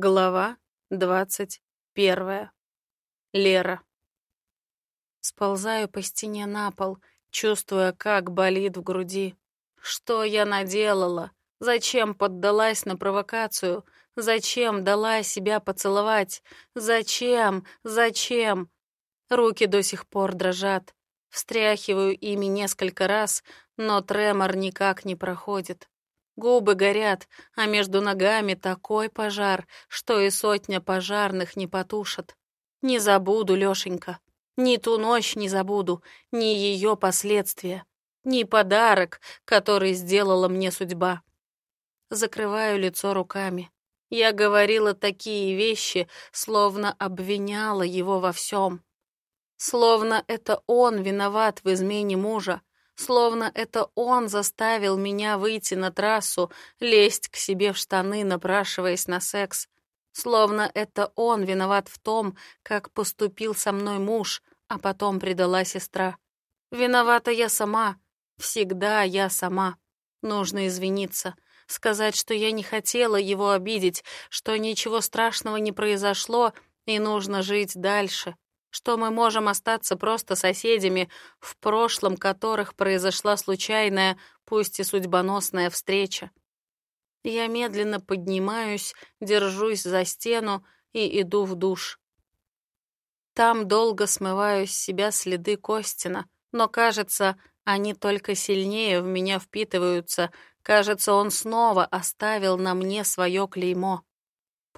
Глава двадцать первая. Лера. Сползаю по стене на пол, чувствуя, как болит в груди. Что я наделала? Зачем поддалась на провокацию? Зачем дала себя поцеловать? Зачем? Зачем? Руки до сих пор дрожат. Встряхиваю ими несколько раз, но тремор никак не проходит. Губы горят, а между ногами такой пожар, что и сотня пожарных не потушат. Не забуду, Лёшенька. Ни ту ночь не забуду, ни ее последствия, ни подарок, который сделала мне судьба. Закрываю лицо руками. Я говорила такие вещи, словно обвиняла его во всем. Словно это он виноват в измене мужа, Словно это он заставил меня выйти на трассу, лезть к себе в штаны, напрашиваясь на секс. Словно это он виноват в том, как поступил со мной муж, а потом предала сестра. Виновата я сама. Всегда я сама. Нужно извиниться. Сказать, что я не хотела его обидеть, что ничего страшного не произошло, и нужно жить дальше что мы можем остаться просто соседями, в прошлом которых произошла случайная, пусть и судьбоносная встреча. Я медленно поднимаюсь, держусь за стену и иду в душ. Там долго смываю с себя следы Костина, но, кажется, они только сильнее в меня впитываются. Кажется, он снова оставил на мне свое клеймо.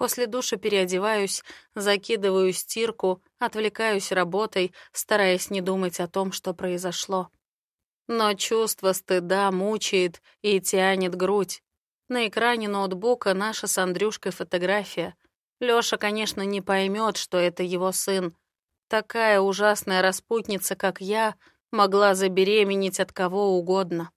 После душа переодеваюсь, закидываю стирку, отвлекаюсь работой, стараясь не думать о том, что произошло. Но чувство стыда мучает и тянет грудь. На экране ноутбука наша с Андрюшкой фотография. Лёша, конечно, не поймет, что это его сын. Такая ужасная распутница, как я, могла забеременеть от кого угодно.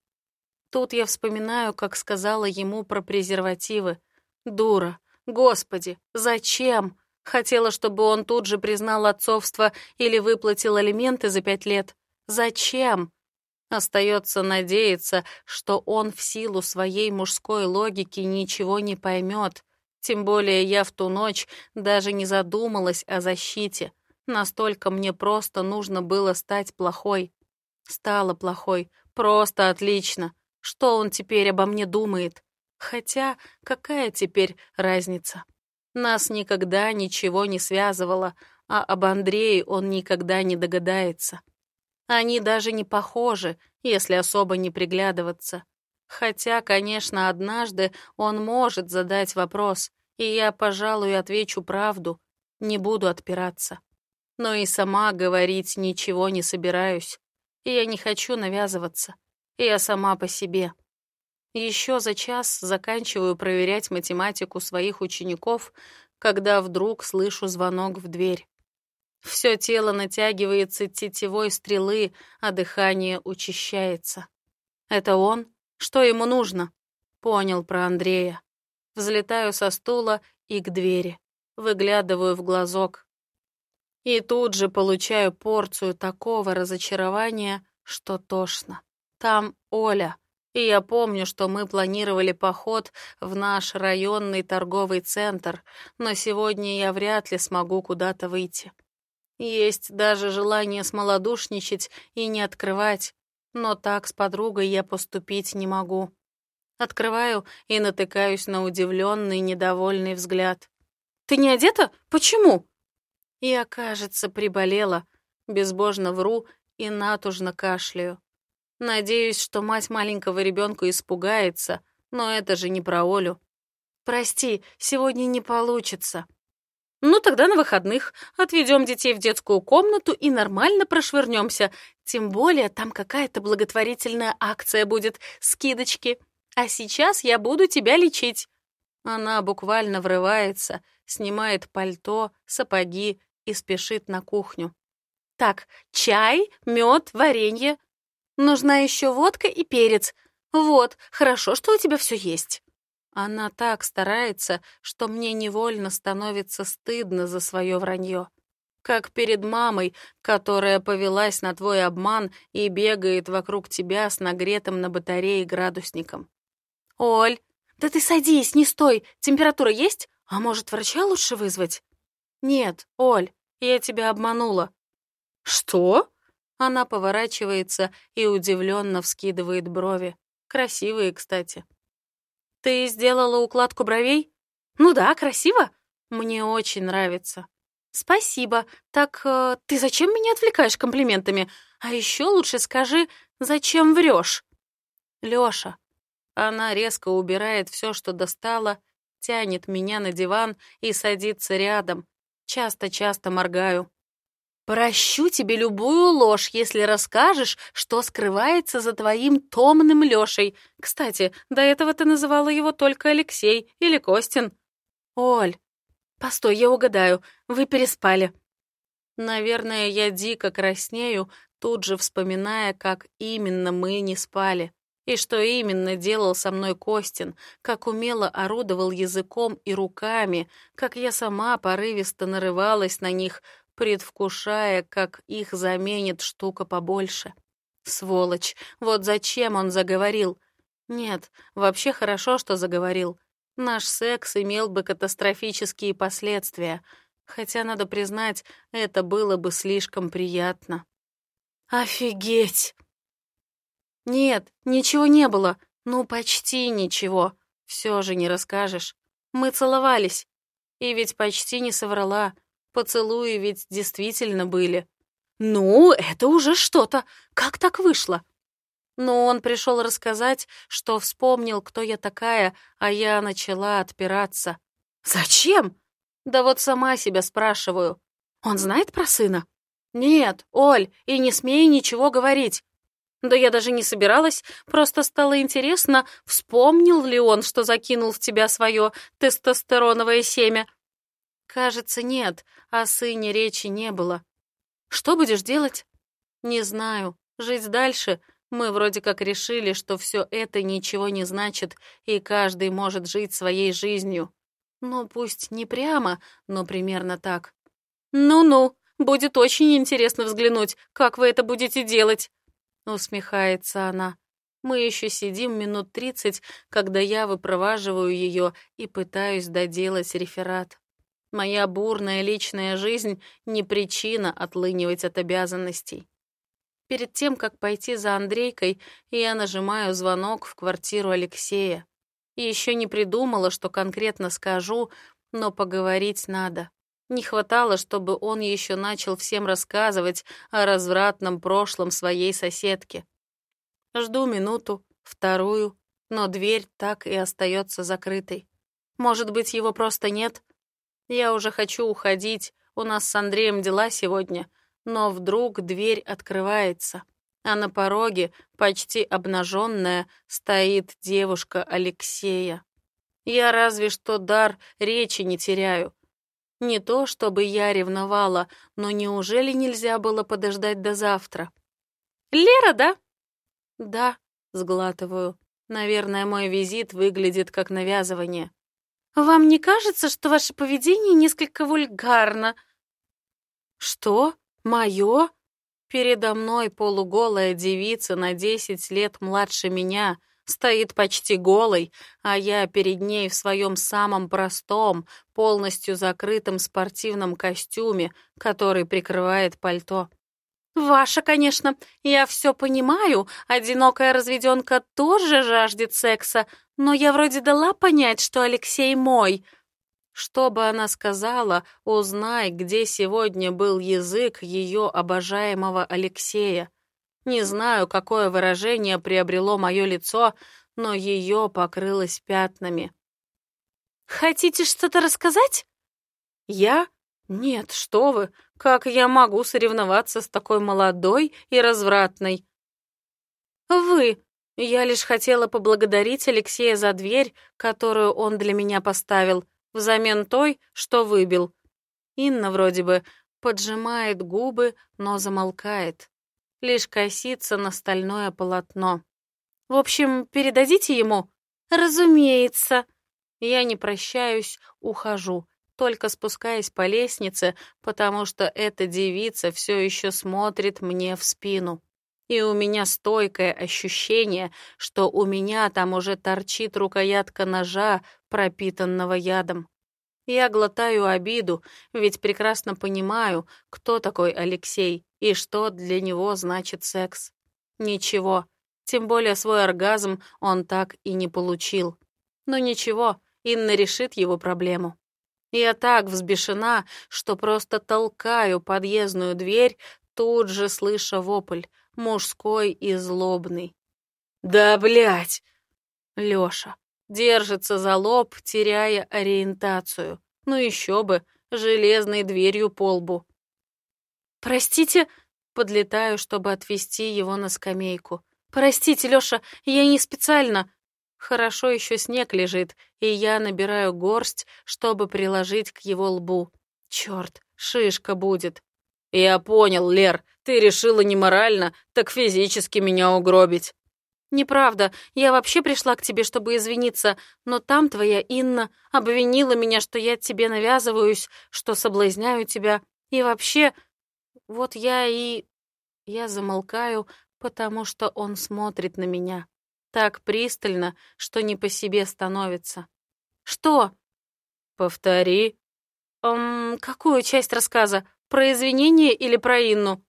Тут я вспоминаю, как сказала ему про презервативы. Дура. Господи, зачем? Хотела, чтобы он тут же признал отцовство или выплатил алименты за пять лет. Зачем? Остается надеяться, что он в силу своей мужской логики ничего не поймет. Тем более я в ту ночь даже не задумалась о защите. Настолько мне просто нужно было стать плохой. Стала плохой. Просто отлично. Что он теперь обо мне думает? Хотя какая теперь разница? Нас никогда ничего не связывало, а об Андрее он никогда не догадается. Они даже не похожи, если особо не приглядываться. Хотя, конечно, однажды он может задать вопрос, и я, пожалуй, отвечу правду, не буду отпираться. Но и сама говорить ничего не собираюсь. Я не хочу навязываться. Я сама по себе. Еще за час заканчиваю проверять математику своих учеников, когда вдруг слышу звонок в дверь. Все тело натягивается тетивой стрелы, а дыхание учащается. Это он? Что ему нужно? Понял про Андрея. Взлетаю со стула и к двери. Выглядываю в глазок. И тут же получаю порцию такого разочарования, что тошно. Там Оля — и я помню, что мы планировали поход в наш районный торговый центр, но сегодня я вряд ли смогу куда-то выйти. Есть даже желание смолодушничать и не открывать, но так с подругой я поступить не могу. Открываю и натыкаюсь на удивленный, недовольный взгляд. «Ты не одета? Почему?» Я, кажется, приболела, безбожно вру и натужно кашляю. Надеюсь, что мать маленького ребенка испугается, но это же не про Олю. Прости, сегодня не получится. Ну, тогда на выходных отведем детей в детскую комнату и нормально прошвырнемся. Тем более там какая-то благотворительная акция будет, скидочки. А сейчас я буду тебя лечить. Она буквально врывается, снимает пальто, сапоги и спешит на кухню. Так, чай, мед, варенье, Нужна еще водка и перец. Вот, хорошо, что у тебя все есть». Она так старается, что мне невольно становится стыдно за свое вранье. Как перед мамой, которая повелась на твой обман и бегает вокруг тебя с нагретым на батарее градусником. «Оль, да ты садись, не стой, температура есть? А может, врача лучше вызвать? Нет, Оль, я тебя обманула. Что? Она поворачивается и удивленно вскидывает брови. Красивые, кстати. Ты сделала укладку бровей? Ну да, красиво. Мне очень нравится. Спасибо. Так э, ты зачем меня отвлекаешь комплиментами? А еще лучше скажи, зачем врешь? Лёша. Она резко убирает все, что достала, тянет меня на диван и садится рядом. Часто-часто моргаю. Прощу тебе любую ложь, если расскажешь, что скрывается за твоим томным Лешей. Кстати, до этого ты называла его только Алексей или Костин. Оль, постой, я угадаю, вы переспали. Наверное, я дико краснею, тут же вспоминая, как именно мы не спали. И что именно делал со мной Костин, как умело орудовал языком и руками, как я сама порывисто нарывалась на них, предвкушая, как их заменит штука побольше. Сволочь, вот зачем он заговорил? Нет, вообще хорошо, что заговорил. Наш секс имел бы катастрофические последствия, хотя, надо признать, это было бы слишком приятно. «Офигеть!» «Нет, ничего не было. Ну, почти ничего. Все же не расскажешь. Мы целовались. И ведь почти не соврала. Поцелуи ведь действительно были. Ну, это уже что-то. Как так вышло? Но он пришел рассказать, что вспомнил, кто я такая, а я начала отпираться. Зачем? Да вот сама себя спрашиваю. Он знает про сына? Нет, Оль, и не смей ничего говорить. Да я даже не собиралась, просто стало интересно, вспомнил ли он, что закинул в тебя свое тестостероновое семя. Кажется, нет, о сыне речи не было. Что будешь делать? Не знаю. Жить дальше? Мы вроде как решили, что все это ничего не значит, и каждый может жить своей жизнью. Ну, пусть не прямо, но примерно так. Ну-ну, будет очень интересно взглянуть, как вы это будете делать. Усмехается она. Мы еще сидим минут тридцать, когда я выпроваживаю ее и пытаюсь доделать реферат. Моя бурная личная жизнь не причина отлынивать от обязанностей. Перед тем, как пойти за Андрейкой, я нажимаю звонок в квартиру Алексея. Еще не придумала, что конкретно скажу, но поговорить надо. Не хватало, чтобы он еще начал всем рассказывать о развратном прошлом своей соседки. Жду минуту, вторую, но дверь так и остается закрытой. Может быть, его просто нет? Я уже хочу уходить, у нас с Андреем дела сегодня, но вдруг дверь открывается, а на пороге, почти обнаженная, стоит девушка Алексея. Я разве что дар речи не теряю, не то, чтобы я ревновала, но неужели нельзя было подождать до завтра? «Лера, да?» «Да», — сглатываю. Наверное, мой визит выглядит как навязывание. «Вам не кажется, что ваше поведение несколько вульгарно?» «Что? Мое?» Передо мной полуголая девица на десять лет младше меня — стоит почти голой, а я перед ней в своем самом простом, полностью закрытом спортивном костюме, который прикрывает пальто. «Ваша, конечно. Я все понимаю. Одинокая разведенка тоже жаждет секса, но я вроде дала понять, что Алексей мой». Что бы она сказала, узнай, где сегодня был язык ее обожаемого Алексея. Не знаю, какое выражение приобрело мое лицо, но ее покрылось пятнами. «Хотите что-то рассказать?» «Я? Нет, что вы! Как я могу соревноваться с такой молодой и развратной?» «Вы!» Я лишь хотела поблагодарить Алексея за дверь, которую он для меня поставил, взамен той, что выбил. Инна вроде бы поджимает губы, но замолкает лишь косится на стальное полотно. В общем, передадите ему? Разумеется. Я не прощаюсь, ухожу, только спускаясь по лестнице, потому что эта девица все еще смотрит мне в спину. И у меня стойкое ощущение, что у меня там уже торчит рукоятка ножа, пропитанного ядом. Я глотаю обиду, ведь прекрасно понимаю, кто такой Алексей и что для него значит секс. Ничего, тем более свой оргазм он так и не получил. Но ничего, Инна решит его проблему. Я так взбешена, что просто толкаю подъездную дверь, тут же слыша вопль, мужской и злобный. «Да, блядь!» Лёша держится за лоб, теряя ориентацию. Ну еще бы, железной дверью по лбу. «Простите», — подлетаю, чтобы отвести его на скамейку. «Простите, Лёша, я не специально. Хорошо еще снег лежит, и я набираю горсть, чтобы приложить к его лбу. Черт, шишка будет. Я понял, Лер, ты решила не морально, так физически меня угробить. Неправда, я вообще пришла к тебе, чтобы извиниться, но там твоя Инна обвинила меня, что я тебе навязываюсь, что соблазняю тебя. И вообще, вот я и... Я замолкаю, потому что он смотрит на меня так пристально, что не по себе становится. «Что?» «Повтори». «Эм, какую часть рассказа? Про извинения или про Инну?»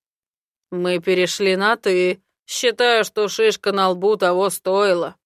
«Мы перешли на «ты». Считаю, что шишка на лбу того стоила».